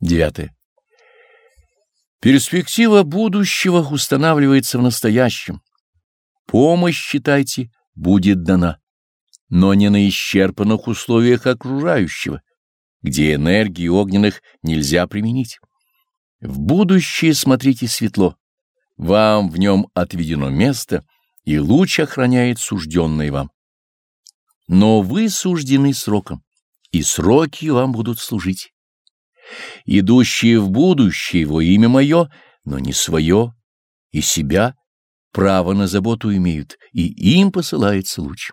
Девятое. Перспектива будущего устанавливается в настоящем. Помощь, считайте, будет дана, но не на исчерпанных условиях окружающего, где энергии огненных нельзя применить. В будущее смотрите светло, вам в нем отведено место, и луч охраняет сужденное вам. Но вы суждены сроком, и сроки вам будут служить идущие в будущее во имя мое, но не свое и себя, право на заботу имеют, и им посылается луч.